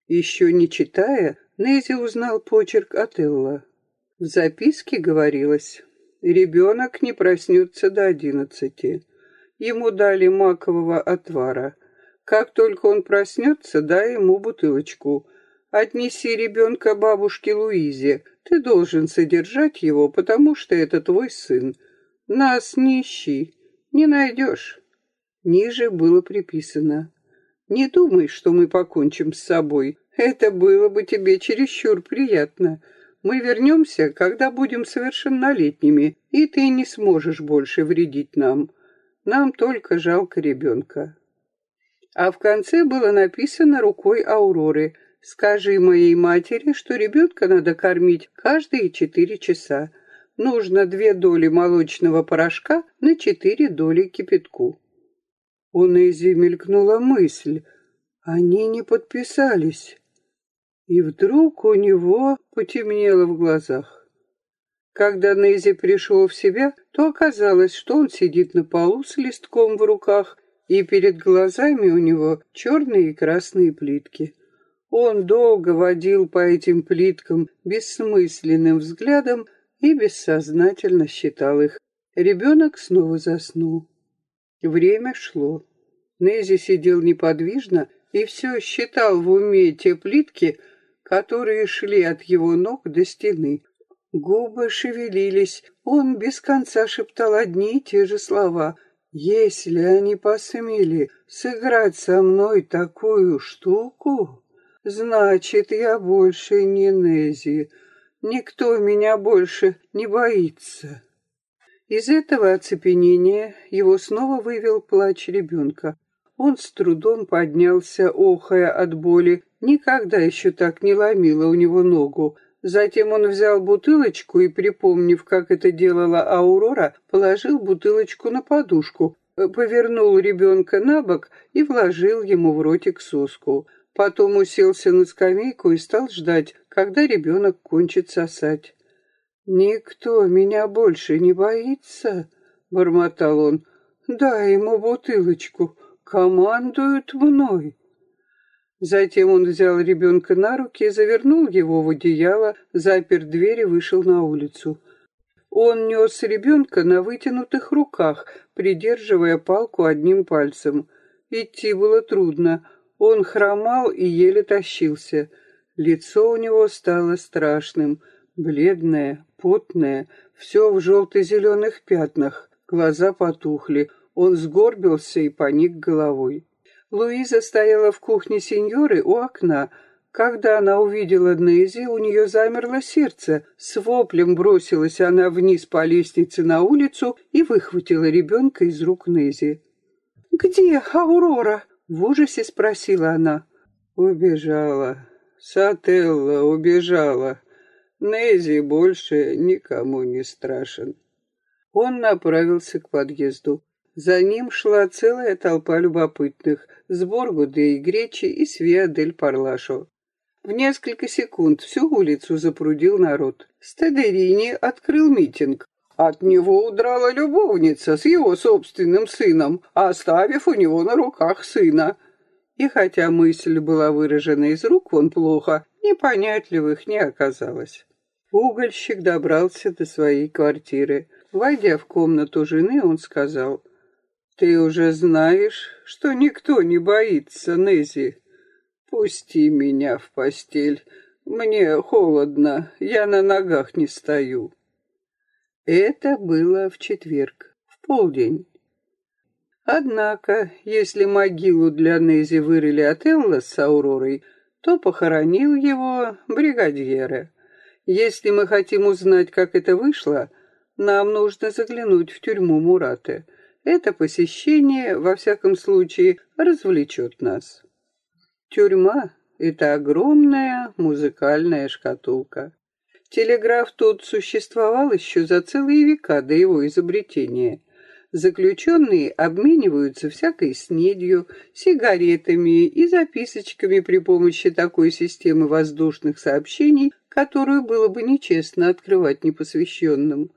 Speaker 1: Еще не читая, Нези узнал почерк Отелла. В записке говорилось, ребенок не проснется до одиннадцати. Ему дали макового отвара. Как только он проснется, дай ему бутылочку. Отнеси ребенка бабушке Луизе. Ты должен содержать его, потому что это твой сын. Нас не ищи, не найдешь. Ниже было приписано. Не думай, что мы покончим с собой. Это было бы тебе чересчур приятно. Мы вернемся, когда будем совершеннолетними, и ты не сможешь больше вредить нам. Нам только жалко ребенка. А в конце было написано рукой Ауроры — Скажи моей матери, что ребенка надо кормить каждые четыре часа. Нужно две доли молочного порошка на четыре доли кипятку. У Нези мелькнула мысль. Они не подписались. И вдруг у него потемнело в глазах. Когда Нези пришел в себя, то оказалось, что он сидит на полу с листком в руках, и перед глазами у него черные и красные плитки. Он долго водил по этим плиткам бессмысленным взглядом и бессознательно считал их. Ребенок снова заснул. Время шло. Нези сидел неподвижно и все считал в уме те плитки, которые шли от его ног до стены. Губы шевелились, он без конца шептал одни и те же слова. «Если они посмели сыграть со мной такую штуку...» Значит, я больше не Нези. Никто меня больше не боится. Из этого оцепенения его снова вывел плач ребенка. Он с трудом поднялся, охая от боли. Никогда еще так не ломило у него ногу. Затем он взял бутылочку и, припомнив, как это делала Аурора, положил бутылочку на подушку, э, повернул ребенка на бок и вложил ему в ротик соску. Потом уселся на скамейку и стал ждать, когда ребенок кончит сосать. «Никто меня больше не боится», — бормотал он. «Дай ему бутылочку, командуют мной». Затем он взял ребенка на руки, завернул его в одеяло, запер дверь и вышел на улицу. Он нес ребенка на вытянутых руках, придерживая палку одним пальцем. Идти было трудно. Он хромал и еле тащился. Лицо у него стало страшным, бледное, потное, все в желто-зеленых пятнах. Глаза потухли. Он сгорбился и поник головой. Луиза стояла в кухне сеньоры у окна. Когда она увидела Нези, у нее замерло сердце. С воплем бросилась она вниз по лестнице на улицу и выхватила ребенка из рук Нези. «Где Аурора?» — в ужасе спросила она. «Убежала. Сателла убежала. Нези больше никому не страшен». Он направился к подъезду. За ним шла целая толпа любопытных с Боргуда и Гречи и с Виадель Парлашо. В несколько секунд всю улицу запрудил народ. Стадерини открыл митинг. От него удрала любовница с его собственным сыном, оставив у него на руках сына. И хотя мысль была выражена из рук вон плохо, непонятливых не оказалось. Угольщик добрался до своей квартиры. Войдя в комнату жены, он сказал — ты уже знаешь, что никто не боится, Нези. Пусти меня в постель. Мне холодно, я на ногах не стою. Это было в четверг, в полдень. Однако, если могилу для Нези вырыли от Элла с Ауророй, то похоронил его бригадьера. Если мы хотим узнать, как это вышло, нам нужно заглянуть в тюрьму Мураты — это посещение, во всяком случае, развлечет нас. Тюрьма — это огромная музыкальная шкатулка. Телеграф тут существовал еще за целые века до его изобретения. Заключенные обмениваются всякой снедью, сигаретами и записочками при помощи такой системы воздушных сообщений, которую было бы нечестно открывать непосвященным.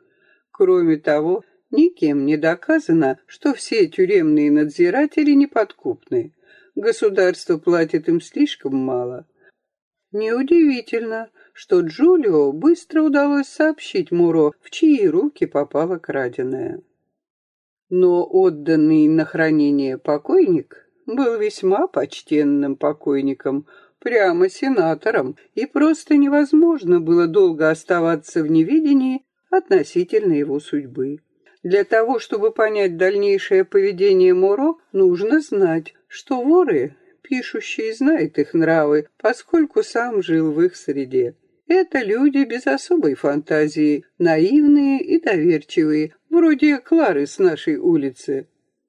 Speaker 1: Кроме того, Никем не доказано, что все тюремные надзиратели неподкупны. Государство платит им слишком мало. Неудивительно, что Джулио быстро удалось сообщить Муро, в чьи руки попало краденое. Но отданный на хранение покойник был весьма почтенным покойником, прямо сенатором, и просто невозможно было долго оставаться в неведении относительно его судьбы. Для того, чтобы понять дальнейшее поведение Моро, нужно знать, что воры, пишущие, знают их нравы, поскольку сам жил в их среде. Это люди без особой фантазии, наивные и доверчивые, вроде Клары с нашей улицы.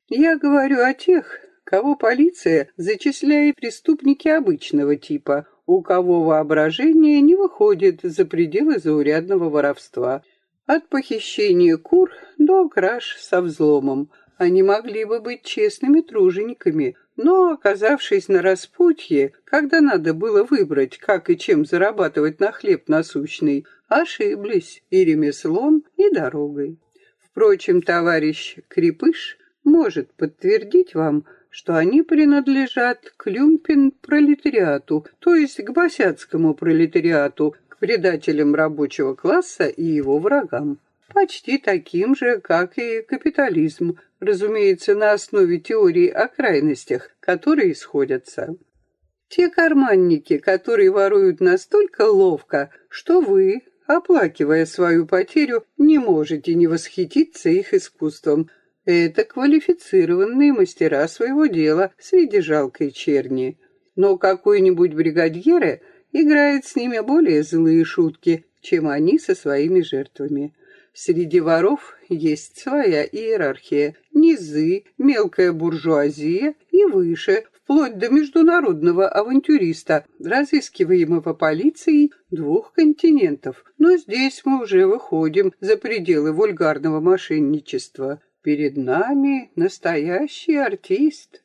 Speaker 1: Я говорю о тех, кого полиция зачисляет преступники обычного типа, у кого воображение не выходит за пределы заурядного воровства – от похищения кур до краж со взломом. Они могли бы быть честными тружениками, но, оказавшись на распутье, когда надо было выбрать, как и чем зарабатывать на хлеб насущный, ошиблись и ремеслом, и дорогой. Впрочем, товарищ Крепыш может подтвердить вам, что они принадлежат к люмпен-пролетариату, то есть к босяцкому пролетариату, предателям рабочего класса и его врагам. Почти таким же, как и капитализм, разумеется, на основе теории о крайностях, которые сходятся. Те карманники, которые воруют настолько ловко, что вы, оплакивая свою потерю, не можете не восхититься их искусством. Это квалифицированные мастера своего дела среди жалкой черни. Но какой-нибудь бригадьеры – играет с ними более злые шутки, чем они со своими жертвами. Среди воров есть своя иерархия, низы, мелкая буржуазия и выше, вплоть до международного авантюриста, разыскиваемого полицией двух континентов. Но здесь мы уже выходим за пределы вульгарного мошенничества. Перед нами настоящий артист.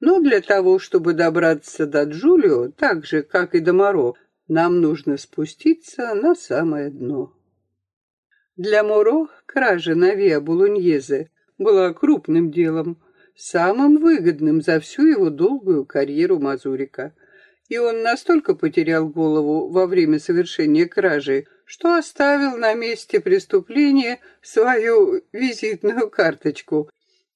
Speaker 1: Но для того, чтобы добраться до Джулио, так же, как и до Моро, нам нужно спуститься на самое дно. Для Моро кража на Виа Булуньезе была крупным делом, самым выгодным за всю его долгую карьеру Мазурика. И он настолько потерял голову во время совершения кражи, что оставил на месте преступления свою визитную карточку,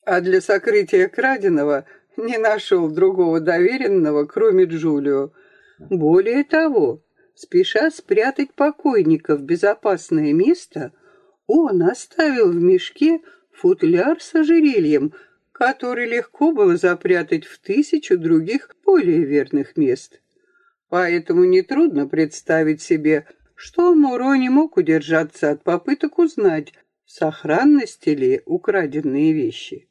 Speaker 1: а для сокрытия краденого не нашел другого доверенного, кроме Джулио. Более того, спеша спрятать покойника в безопасное место, он оставил в мешке футляр с ожерельем, который легко было запрятать в тысячу других более верных мест. Поэтому нетрудно представить себе, что Муро не мог удержаться от попыток узнать, в сохранности ли украденные вещи.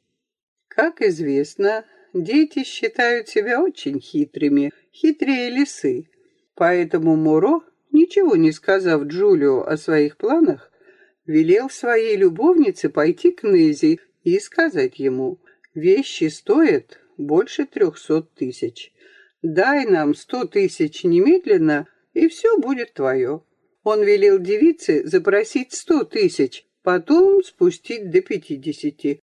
Speaker 1: Как известно, дети считают себя очень хитрыми, хитрее лисы. Поэтому Муро, ничего не сказав Джулио о своих планах, велел своей любовнице пойти к Нези и сказать ему, «Вещи стоят больше трехсот тысяч. Дай нам сто тысяч немедленно, и все будет твое». Он велел девице запросить сто тысяч, потом спустить до пятидесяти.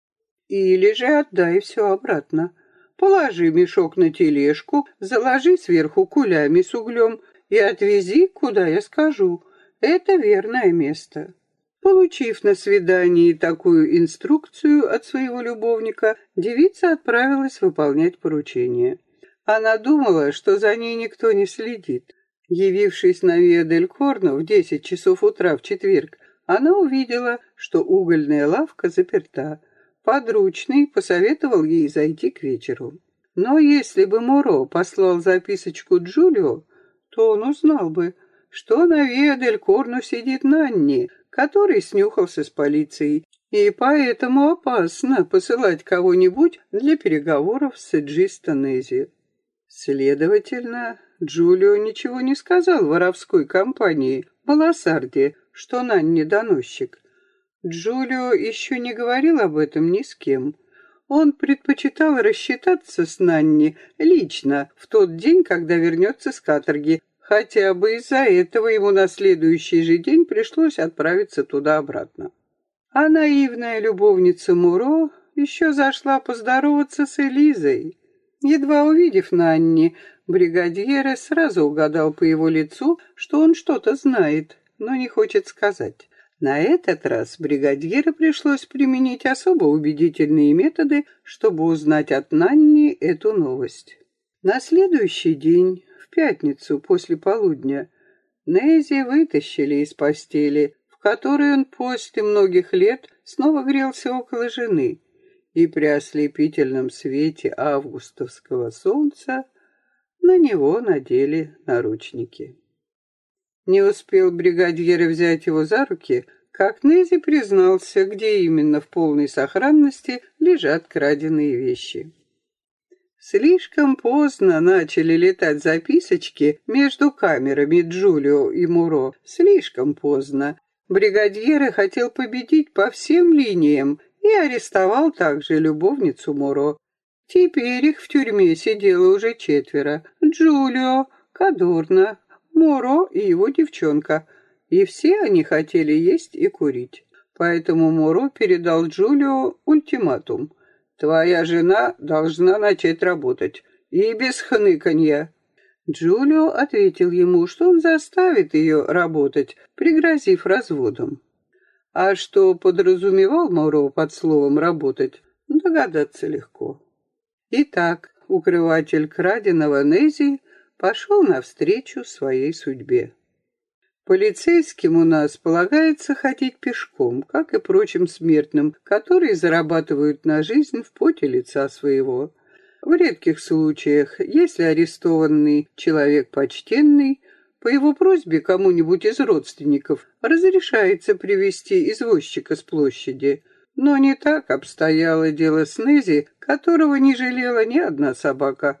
Speaker 1: Или же отдай все обратно. Положи мешок на тележку, заложи сверху кулями с углем и отвези, куда я скажу. Это верное место. Получив на свидании такую инструкцию от своего любовника, девица отправилась выполнять поручение. Она думала, что за ней никто не следит. Явившись на Виа-дель-Корно в десять часов утра в четверг, она увидела, что угольная лавка заперта. Подручный посоветовал ей зайти к вечеру. Но если бы Моро послал записочку Джулио, то он узнал бы, что на Виа-дель-Корно сидит Нанни, который снюхался с полицией, и поэтому опасно посылать кого-нибудь для переговоров с Эджисто Нези. Следовательно, Джулио ничего не сказал воровской компании Баласарде, что Нанни доносчик. Джулио еще не говорил об этом ни с кем. Он предпочитал рассчитаться с Нанни лично в тот день, когда вернется с каторги, Хотя бы из-за этого ему на следующий же день пришлось отправиться туда-обратно. А наивная любовница Муро еще зашла поздороваться с Элизой. Едва увидев Нанни, бригадьера сразу угадал по его лицу, что он что-то знает, но не хочет сказать. На этот раз бригадьеру пришлось применить особо убедительные методы, чтобы узнать от Нанни эту новость. На следующий день пятницу после полудня Нейзи вытащили из постели, в которой он после многих лет снова грелся около жены, и при ослепительном свете августовского солнца на него надели наручники. Не успел бригадьер взять его за руки, как Нези признался, где именно в полной сохранности лежат краденые вещи. Слишком поздно начали летать записочки между камерами Джулио и Муро. Слишком поздно. Бригадьер хотел победить по всем линиям и арестовал также любовницу Муро. Теперь их в тюрьме сидело уже четверо. Джулио, Кадорна, Муро и его девчонка. И все они хотели есть и курить. Поэтому Муро передал Джулио ультиматум – Твоя жена должна начать работать. И без хныканья». Джулио ответил ему, что он заставит ее работать, пригрозив разводом. А что подразумевал Моро под словом «работать», догадаться легко. Итак, укрыватель краденого Нези пошел навстречу своей судьбе. Полицейским у нас полагается ходить пешком, как и прочим смертным, которые зарабатывают на жизнь в поте лица своего. В редких случаях, если арестованный человек почтенный, по его просьбе кому-нибудь из родственников разрешается привести извозчика с площади. Но не так обстояло дело с Нези, которого не жалела ни одна собака.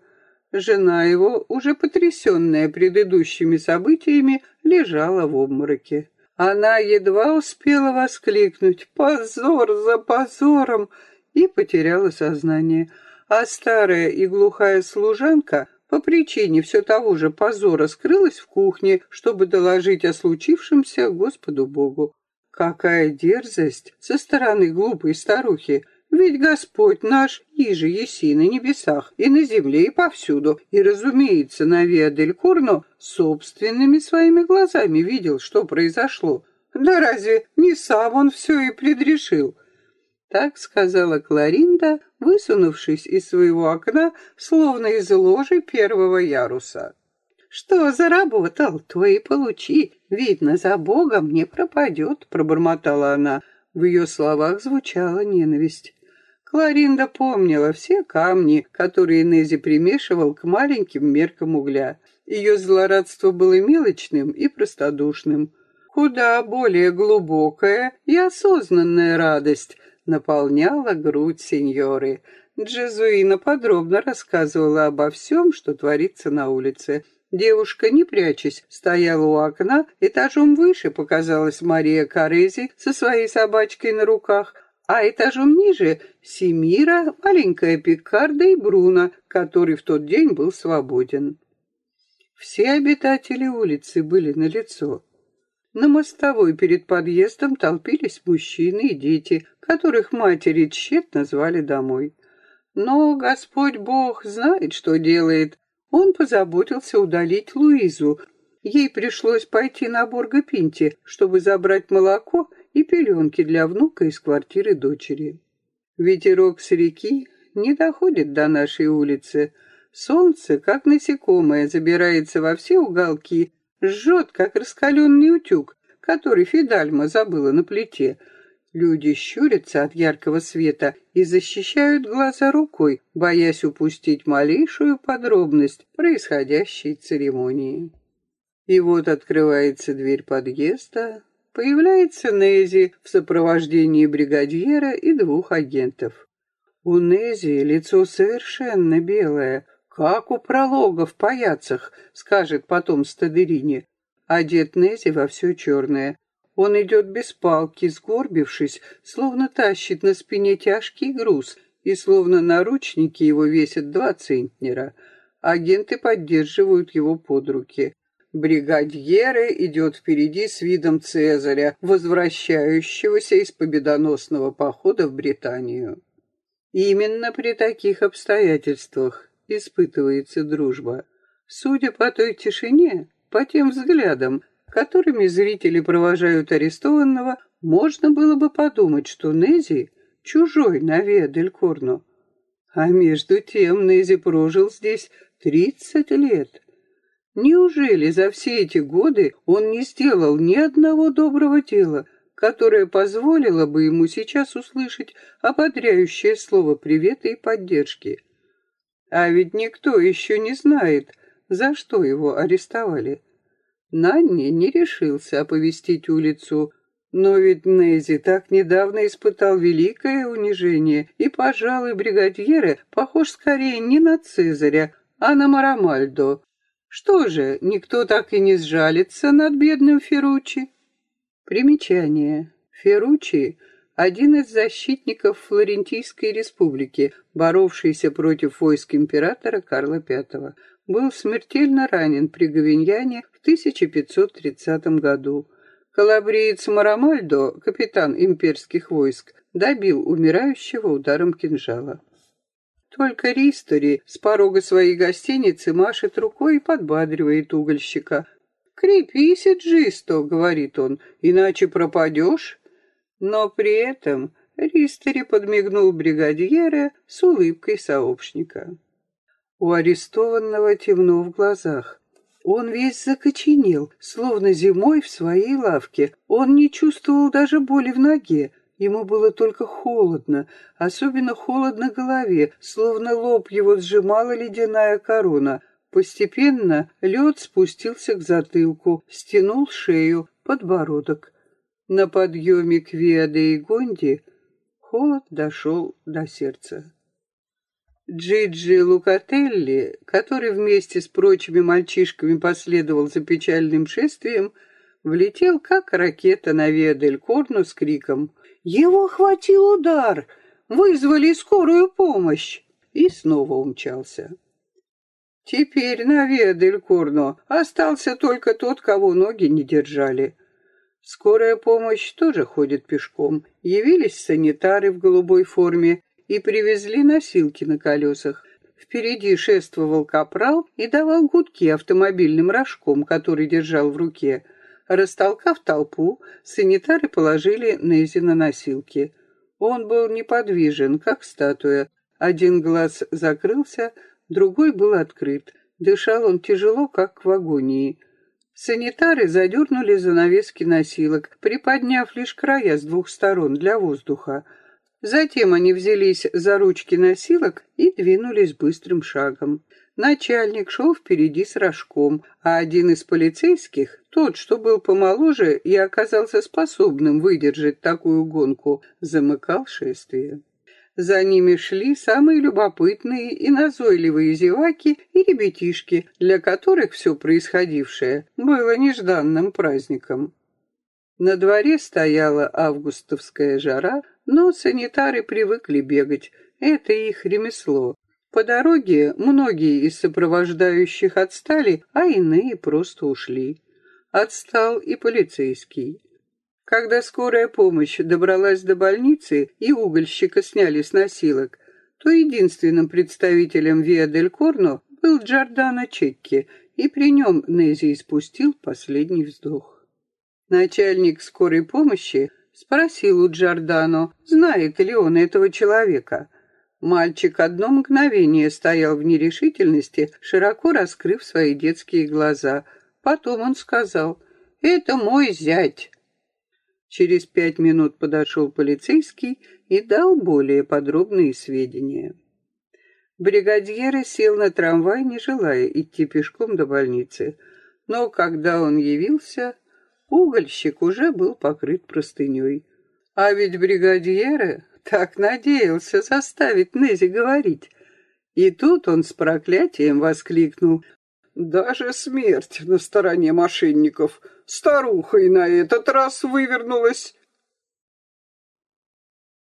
Speaker 1: Жена его, уже потрясенная предыдущими событиями, лежала в обмороке. Она едва успела воскликнуть «Позор за позором!» и потеряла сознание. А старая и глухая служанка по причине все того же позора скрылась в кухне, чтобы доложить о случившемся Господу Богу. Какая дерзость со стороны глупой старухи! Ведь Господь наш иже еси на небесах и на земле и повсюду, и, разумеется, на Виадель-Курно собственными своими глазами видел, что произошло. Да разве не сам он все и предрешил? Так сказала Кларинда, высунувшись из своего окна, словно из ложи первого яруса. «Что заработал, то и получи. Видно, за Богом не пропадет», — пробормотала она. В ее словах звучала ненависть. Кларинда помнила все камни, которые Нези примешивал к маленьким меркам угля. Ее злорадство было мелочным и простодушным. Куда более глубокая и осознанная радость наполняла грудь сеньоры. Джезуина подробно рассказывала обо всем, что творится на улице. Девушка, не прячась, стояла у окна, этажом выше показалась Мария Карези со своей собачкой на руках, а этажом ниже — Семира, маленькая Пикарда и Бруно, который в тот день был свободен. Все обитатели улицы были на лицо. На мостовой перед подъездом толпились мужчины и дети, которых матери тщетно звали домой. Но Господь Бог знает, что делает. Он позаботился удалить Луизу. Ей пришлось пойти на Бурго-Пинти, чтобы забрать молоко и пеленки для внука из квартиры дочери. Ветерок с реки не доходит до нашей улицы. Солнце, как насекомое, забирается во все уголки, жжет, как раскаленный утюг, который Фидальма забыла на плите. Люди щурятся от яркого света и защищают глаза рукой, боясь упустить малейшую подробность происходящей церемонии. И вот открывается дверь подъезда, Появляется Нези в сопровождении бригадьера и двух агентов. У Нези лицо совершенно белое, как у пролога в паяцах, скажет потом Стадерине. Одет Нези во все черное. Он идет без палки, сгорбившись, словно тащит на спине тяжкий груз, и словно наручники его весят два центнера. Агенты поддерживают его под руки. Бригадьеры идет впереди с видом Цезаря, возвращающегося из победоносного похода в Британию. Именно при таких обстоятельствах испытывается дружба. Судя по той тишине, по тем взглядам, которыми зрители провожают арестованного, можно было бы подумать, что Нези чужой на Виа-дель-Корно. А между тем Нези прожил здесь тридцать лет. Неужели за все эти годы он не сделал ни одного доброго дела, которое позволило бы ему сейчас услышать ободряющее слово привета и поддержки? А ведь никто еще не знает, за что его арестовали. Нанни не решился оповестить улицу, но ведь Нези так недавно испытал великое унижение, и, пожалуй, бригадьеры похож скорее не на Цезаря, а на Марамальдо, что же, никто так и не сжалится над бедным Ферручи? Примечание. Ферручи — один из защитников Флорентийской республики, боровшийся против войск императора Карла V, был смертельно ранен при Гавиньяне в 1530 году. Калабриец Марамальдо, капитан имперских войск, добил умирающего ударом кинжала. Только Ристори с порога своей гостиницы машет рукой и подбадривает угольщика. «Крепись, Джисто», — говорит он, — «иначе пропадешь». Но при этом Ристори подмигнул бригадьера с улыбкой сообщника. У арестованного темно в глазах. Он весь закоченел, словно зимой в своей лавке. Он не чувствовал даже боли в ноге, Ему было только холодно, особенно холодно голове, словно лоб его сжимала ледяная корона. Постепенно лед спустился к затылку, стянул шею, подбородок. На подъеме к Виаде и Гонди Холод дошел до сердца. Джиджи Лукателли, который вместе с прочими мальчишками последовал за печальным шествием, влетел как ракета на Виадель-Корну с криком «Его хватил удар! Вызвали скорую помощь!» и снова умчался. Теперь на Виадель-Корну остался только тот, кого ноги не держали. Скорая помощь тоже ходит пешком. Явились санитары в голубой форме и привезли носилки на колесах. Впереди шествовал капрал и давал гудки автомобильным рожком, который держал в руке. Растолкав толпу, санитары положили Нези на носилки. Он был неподвижен, как статуя. Один глаз закрылся, другой был открыт. Дышал он тяжело, как в агонии. Санитары задернули занавески носилок, приподняв лишь края с двух сторон для воздуха. Затем они взялись за ручки носилок и двинулись быстрым шагом. Начальник шел впереди с рожком, а один из полицейских, тот, что был помоложе и оказался способным выдержать такую гонку, замыкал шествие. За ними шли самые любопытные и назойливые зеваки и ребятишки, для которых все происходившее было нежданным праздником. На дворе стояла августовская жара, но санитары привыкли бегать, это их ремесло. По дороге многие из сопровождающих отстали, а иные просто ушли. Отстал и полицейский. Когда скорая помощь добралась до больницы и угольщика сняли с носилок, то единственным представителем Виа дель Корно был Джордано Чекки, и при нем Нези испустил последний вздох. Начальник скорой помощи спросил у Джордано, знает ли он этого человека. Мальчик одно мгновение стоял в нерешительности, широко раскрыв свои детские глаза. Потом он сказал, «Это мой зять». Через пять минут подошел полицейский и дал более подробные сведения. Бригадьер сел на трамвай, не желая идти пешком до больницы. Но когда он явился, угольщик уже был покрыт простыней. А ведь бригадьера так надеялся заставить Нези говорить. И тут он с проклятием воскликнул. «Даже смерть на стороне мошенников!» Старуха и на этот раз вывернулась.